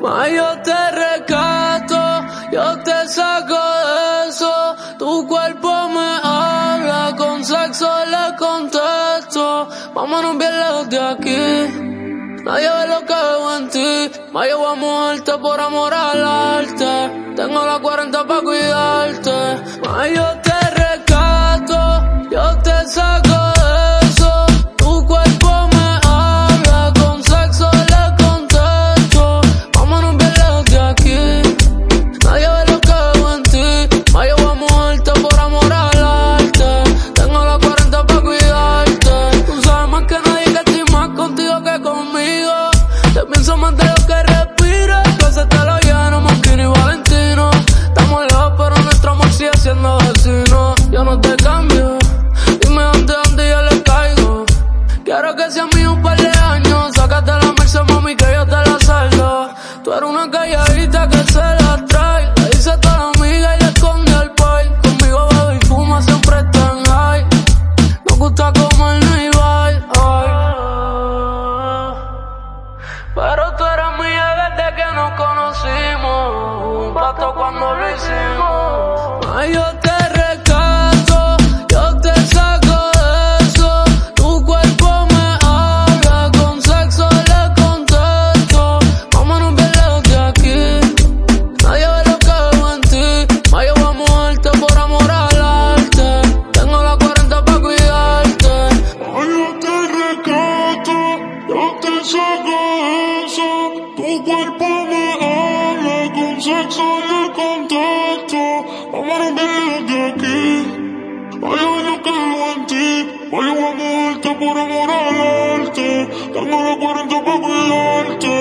Ma yo te rescato, yo te saco de eso. Tu cuerpo me habla, con sexo le contesto. Vámonos bien lejos de aquí. Nadie ve lo que veo en ti. Ma yo voy a por amor al arte. Te pienso más de lo que nos conocimos. Un pacto cuando lo hicimos. Ay, yo te rescato, yo te saco de eso. Tu cuerpo me habla, con sexo le contesto. Vámonos bien lejos de aquí. Nadie ve lo que veo en ti. Yo voy a muerte por amor al arte. Tengo la 40 para cuidarte. Ay, yo te rescato, yo te saco de eso. Tu cuerpo me habla, con sexo le contesto. Vámonos bien de aquí. Ay, yo no creo en ti. Ay, yo voy a muerte por amor al arte. Tengo la 40 para cuidarte.